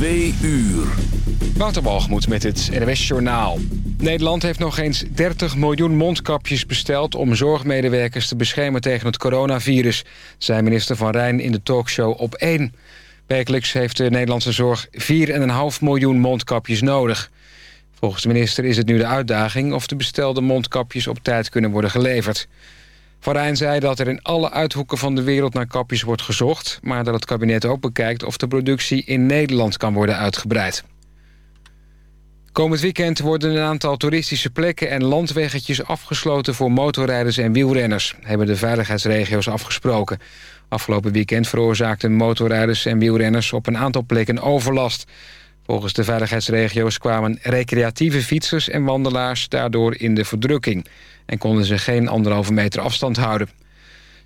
Twee uur. Met het NWS Journaal. Nederland heeft nog eens 30 miljoen mondkapjes besteld... om zorgmedewerkers te beschermen tegen het coronavirus... zei minister Van Rijn in de talkshow op 1. Werkelijks heeft de Nederlandse zorg 4,5 miljoen mondkapjes nodig. Volgens de minister is het nu de uitdaging... of de bestelde mondkapjes op tijd kunnen worden geleverd. Van zei dat er in alle uithoeken van de wereld naar kapjes wordt gezocht... maar dat het kabinet ook bekijkt of de productie in Nederland kan worden uitgebreid. Komend weekend worden een aantal toeristische plekken en landweggetjes afgesloten voor motorrijders en wielrenners, hebben de veiligheidsregio's afgesproken. Afgelopen weekend veroorzaakten motorrijders en wielrenners op een aantal plekken overlast. Volgens de veiligheidsregio's kwamen recreatieve fietsers en wandelaars daardoor in de verdrukking en konden ze geen anderhalve meter afstand houden.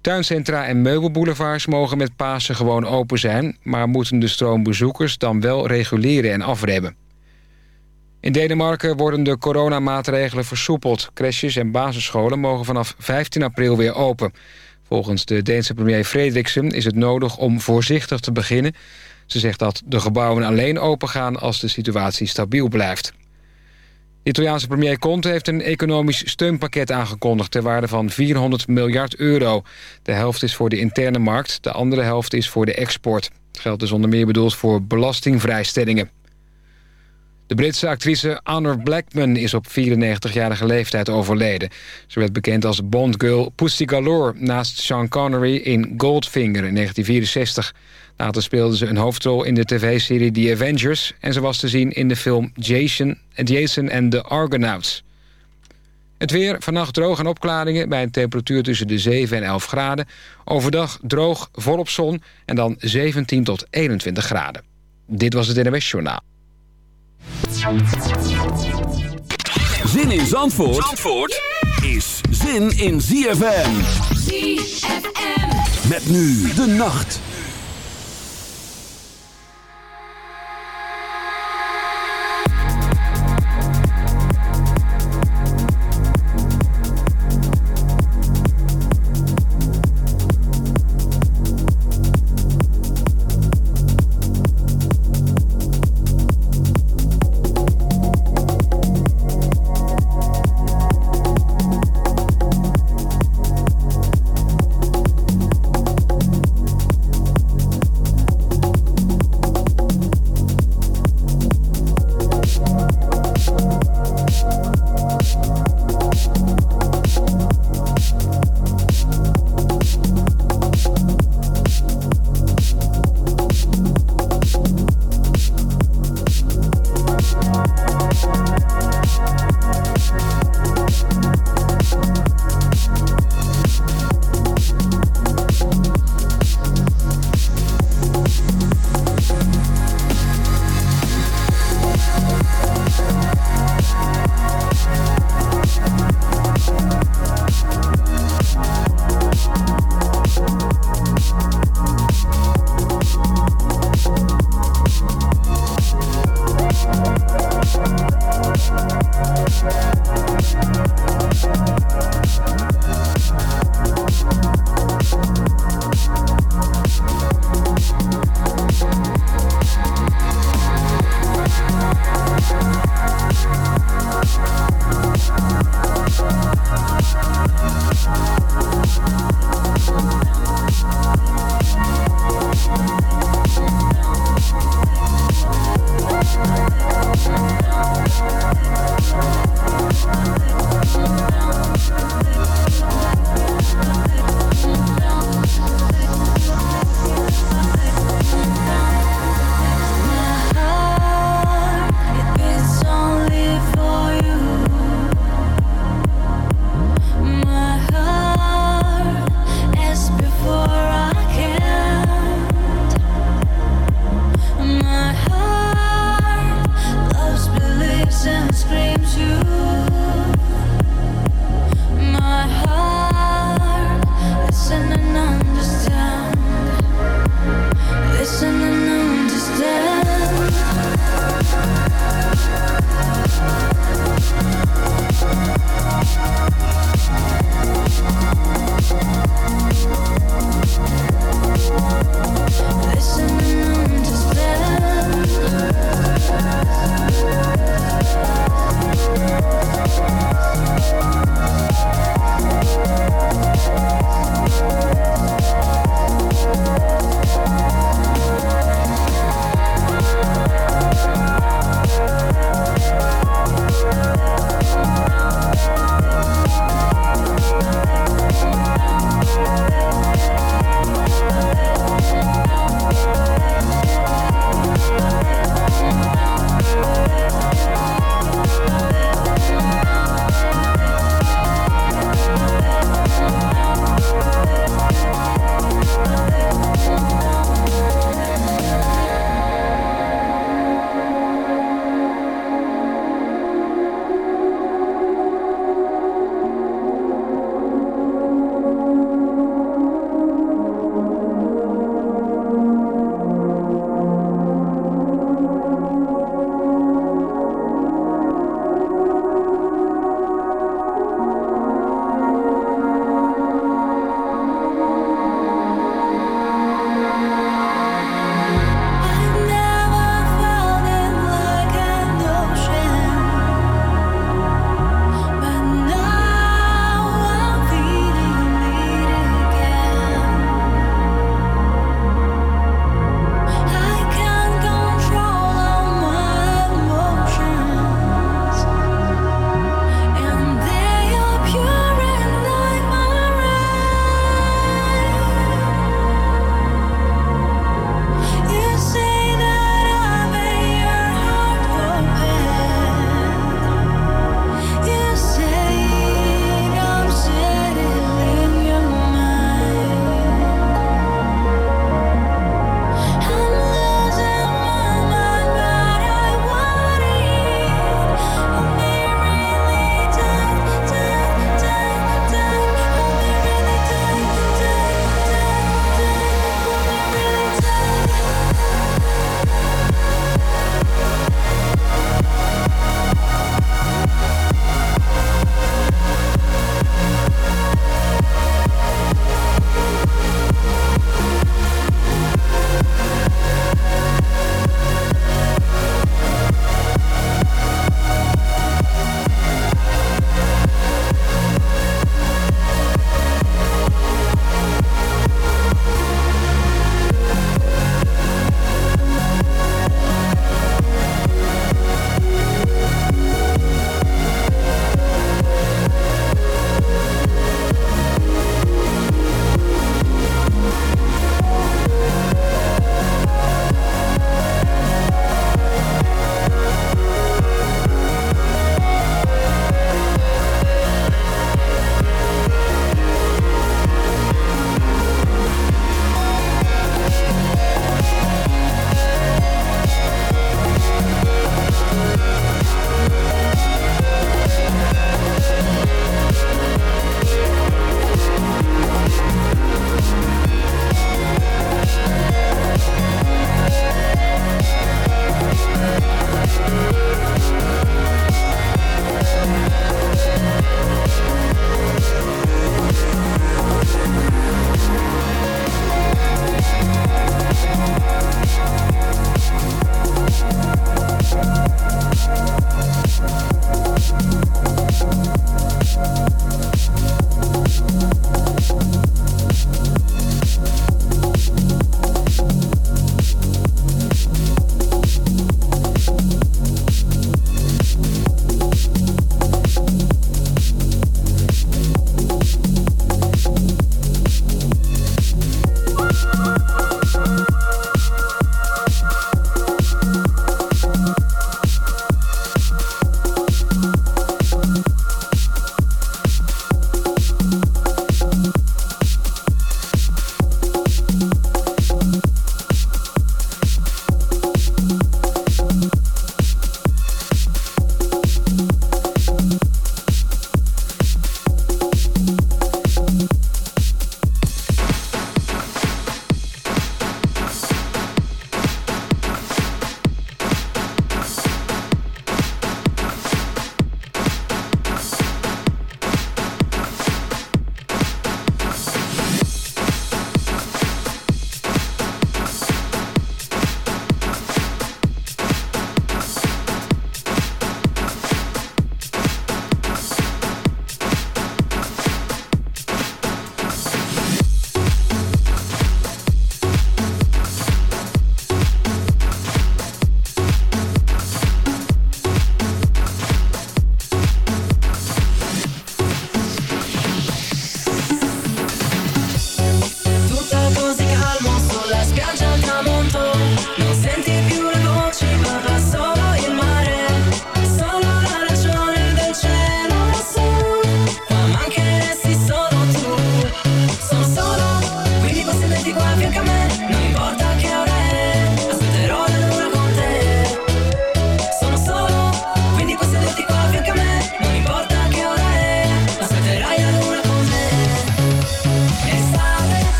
Tuincentra en meubelboulevards mogen met Pasen gewoon open zijn... maar moeten de stroom bezoekers dan wel reguleren en afremmen. In Denemarken worden de coronamaatregelen versoepeld. Crèches en basisscholen mogen vanaf 15 april weer open. Volgens de Deense premier Frederiksen is het nodig om voorzichtig te beginnen. Ze zegt dat de gebouwen alleen opengaan als de situatie stabiel blijft. De Italiaanse premier Conte heeft een economisch steunpakket aangekondigd... ter waarde van 400 miljard euro. De helft is voor de interne markt, de andere helft is voor de export. Het geld is onder meer bedoeld voor belastingvrijstellingen. De Britse actrice Honor Blackman is op 94-jarige leeftijd overleden. Ze werd bekend als Bondgirl Pussy Galore... naast Sean Connery in Goldfinger in 1964. Later speelde ze een hoofdrol in de tv-serie The Avengers... en ze was te zien in de film Jason, Jason and the Argonauts. Het weer, vannacht droog en opklaringen... bij een temperatuur tussen de 7 en 11 graden. Overdag droog, volop zon en dan 17 tot 21 graden. Dit was het NWS Journaal. Zin in Zandvoort, Zandvoort is zin in ZFM. ZFM. Met nu de nacht.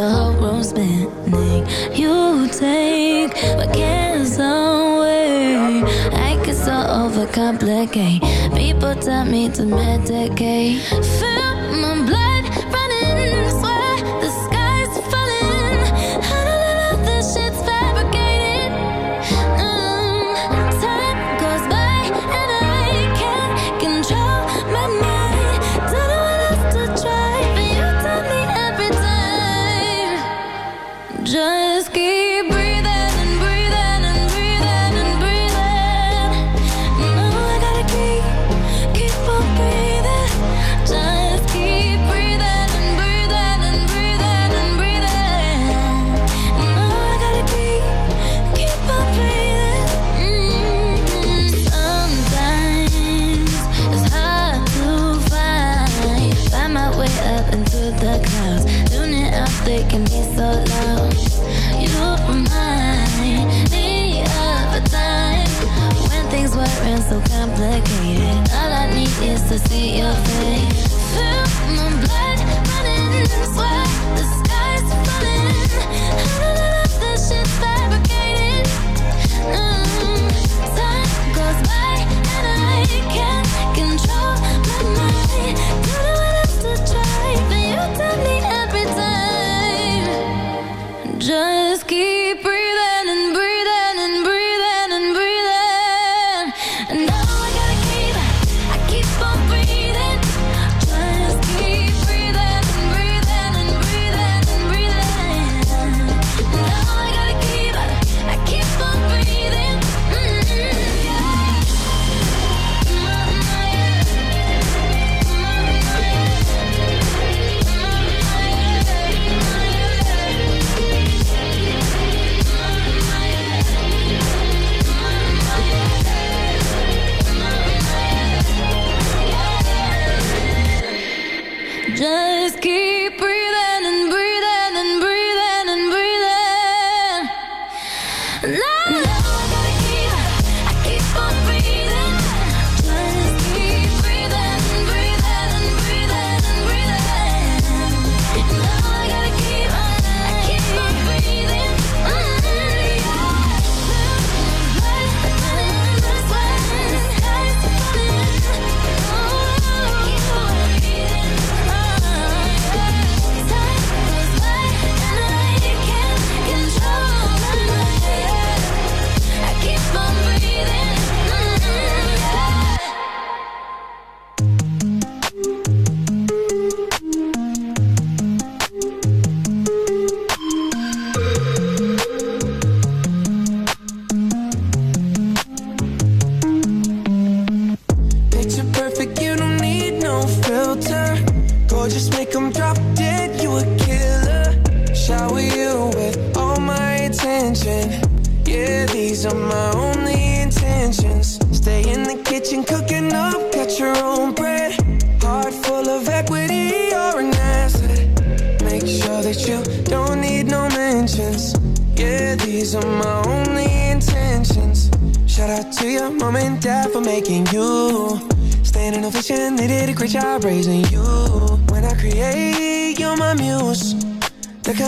the whole room spinning. You take my cares away. I get so overcomplicate. People tell me to medicate. Fill my blood.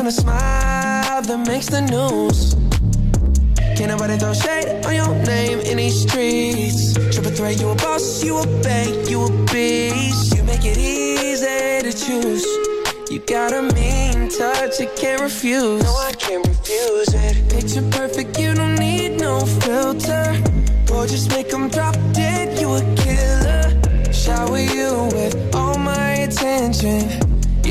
A smile that makes the news. Can't nobody throw shade on your name in these streets. Triple threat, you a boss, you a bank, you a beast. You make it easy to choose. You got a mean touch, you can't refuse. No, I can't refuse it. Picture perfect, you don't need no filter. Or just make them drop dead, you a killer. Shower you with all my attention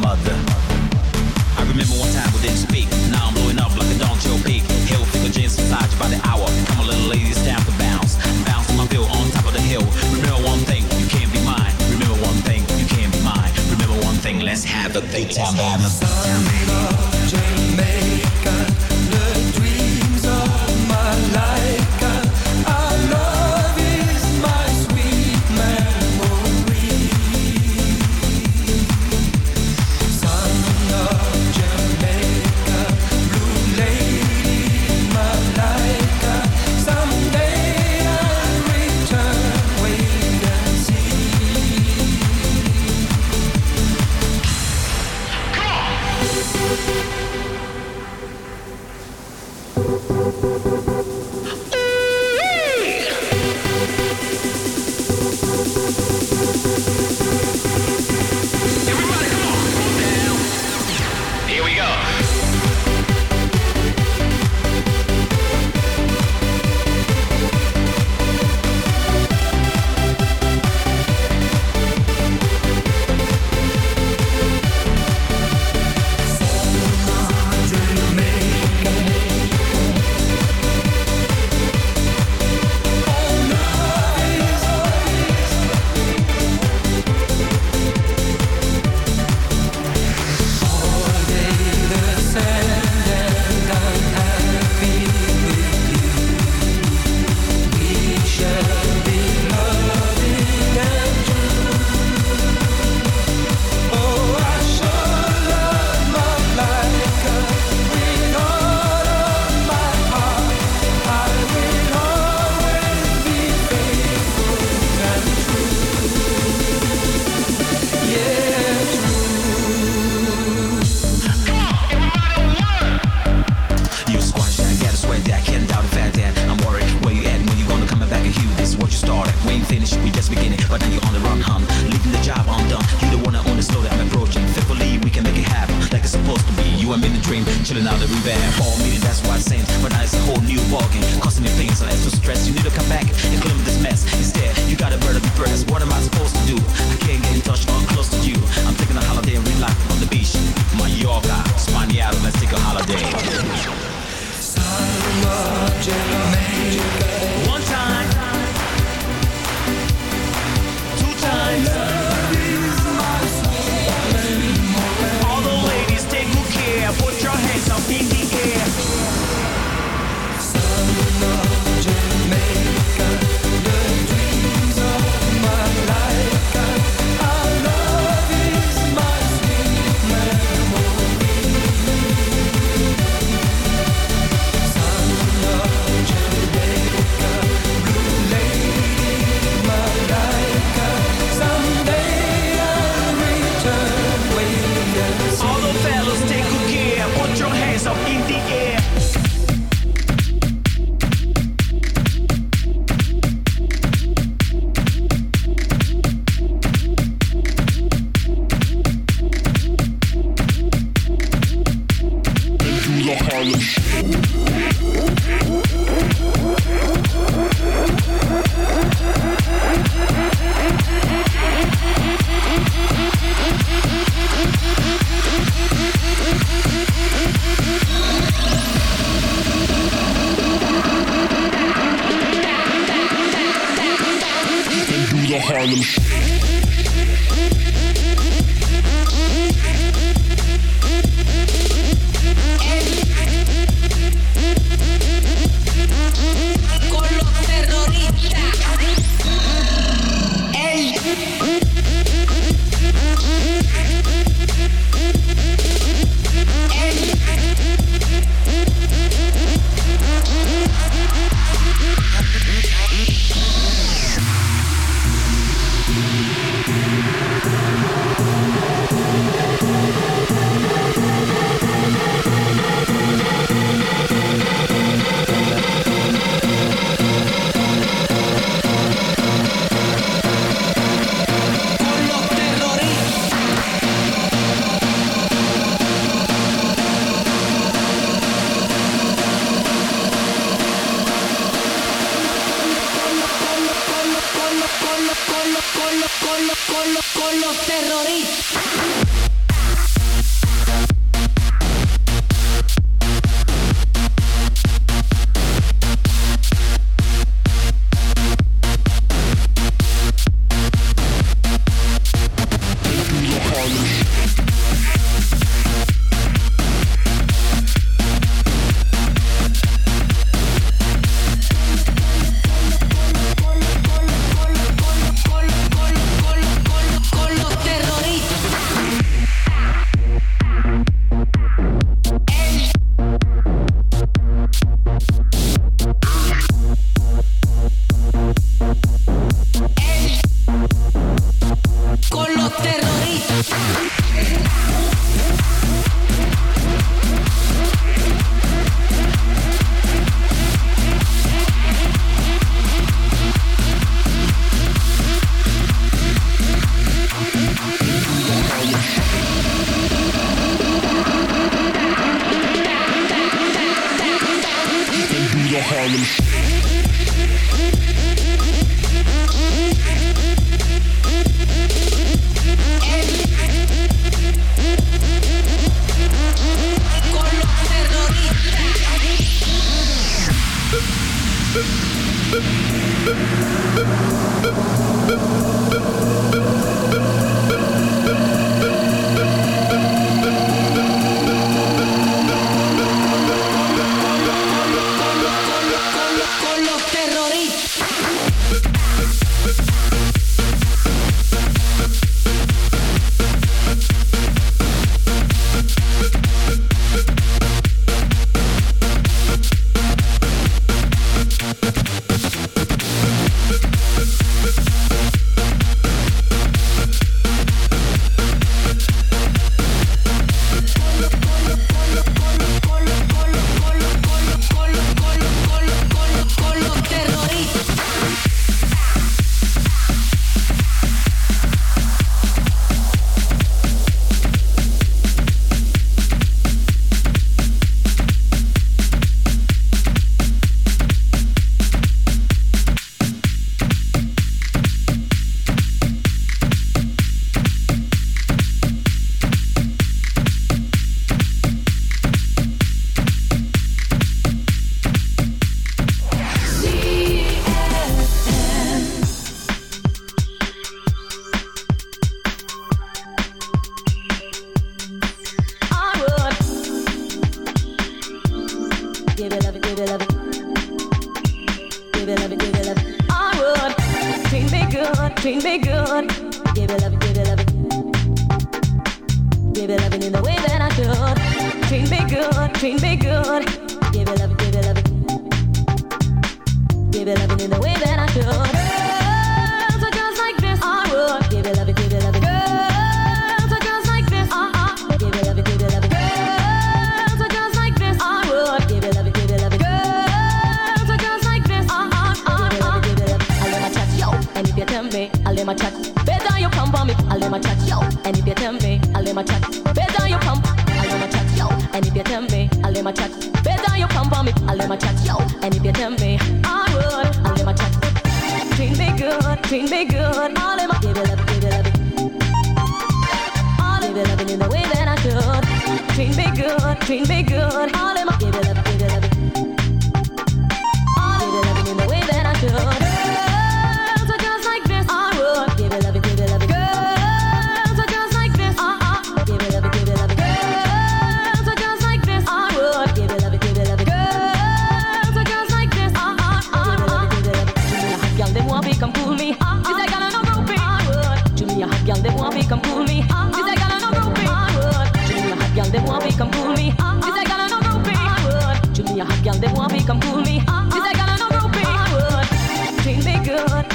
mother. I remember one time we didn't speak. Now I'm blowing up like a Don Joe peak. Hill figure jeans massage by the hour. Come a little ladies, down to bounce. Bounce my bill on top of the hill. Remember one thing, you can't be mine. Remember one thing, you can't be mine. Remember one thing, let's have a big time. Have a good time, baby. Jamaica, the dreams of my life.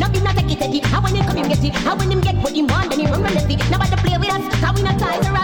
Now be not take it, take it. How when him come, him get it. How when him get what him want, then he run relentlessly. Nobody play with us, how we not ties around.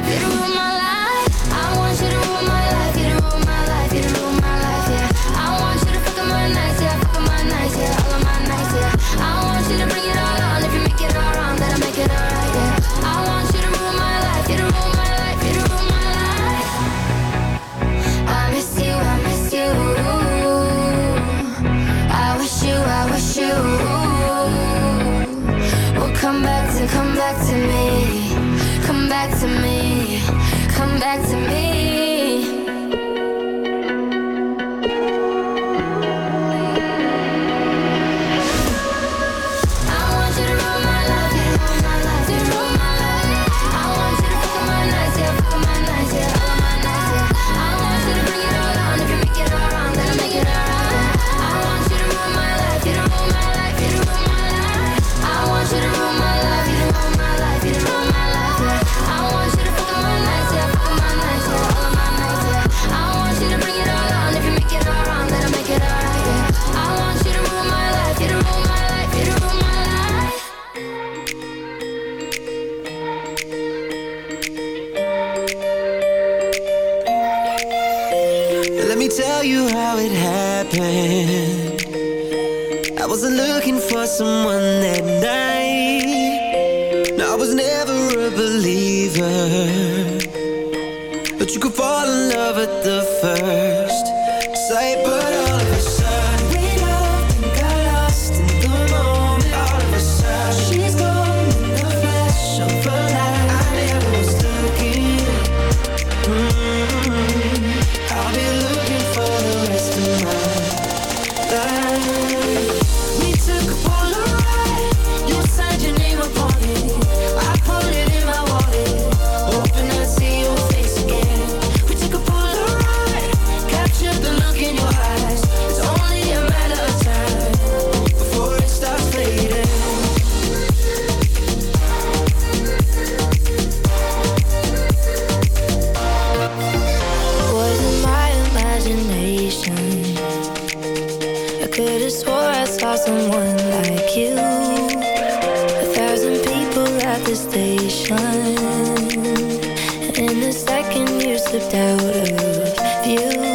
station And the second you slipped out of view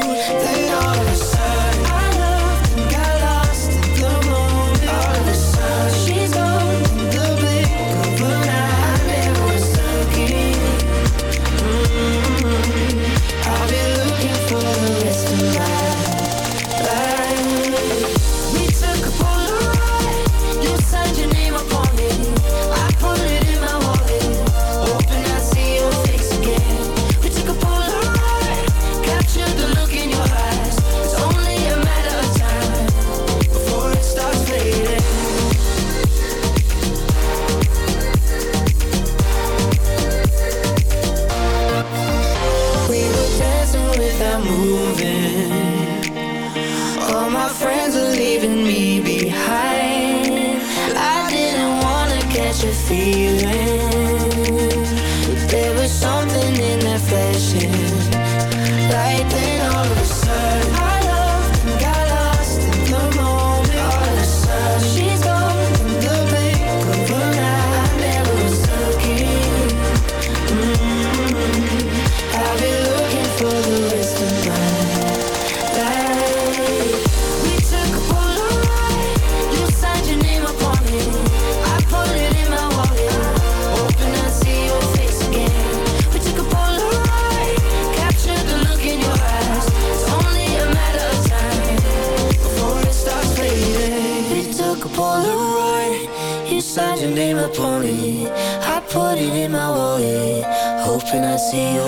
see you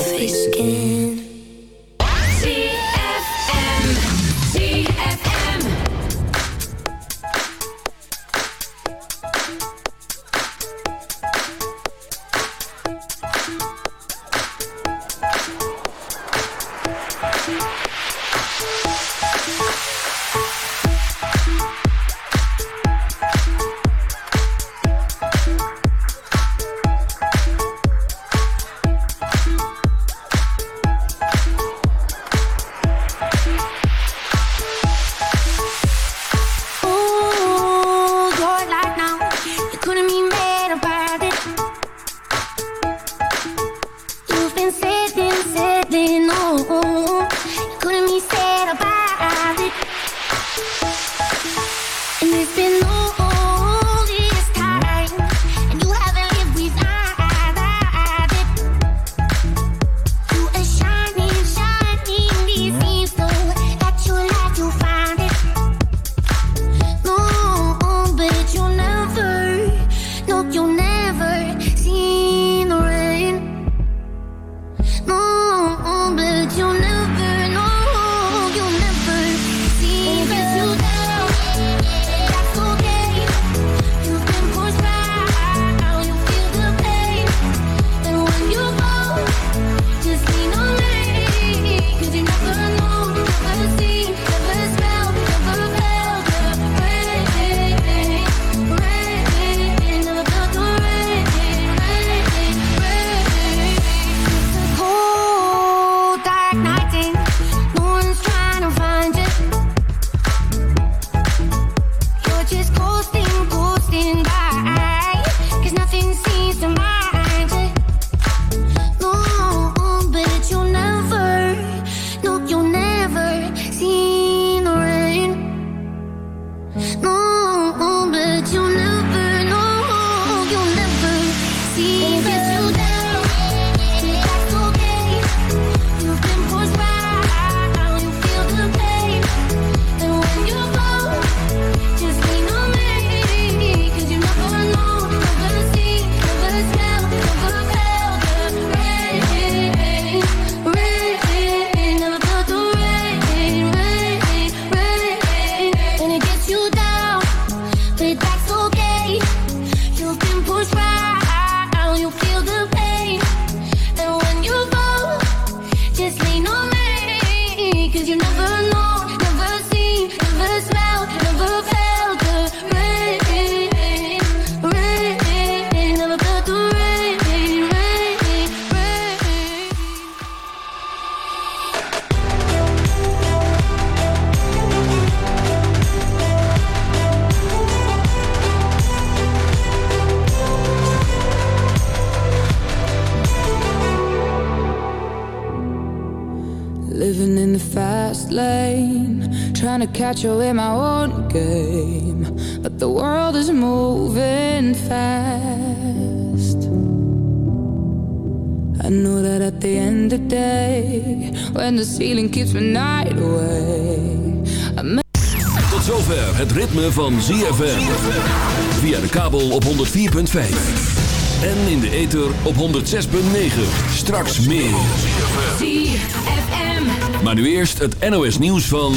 ceiling keeps me night away, Tot zover het ritme van ZFM. Via de kabel op 104.5. En in de ether op 106.9. Straks meer. ZFM. Maar nu eerst het NOS nieuws van...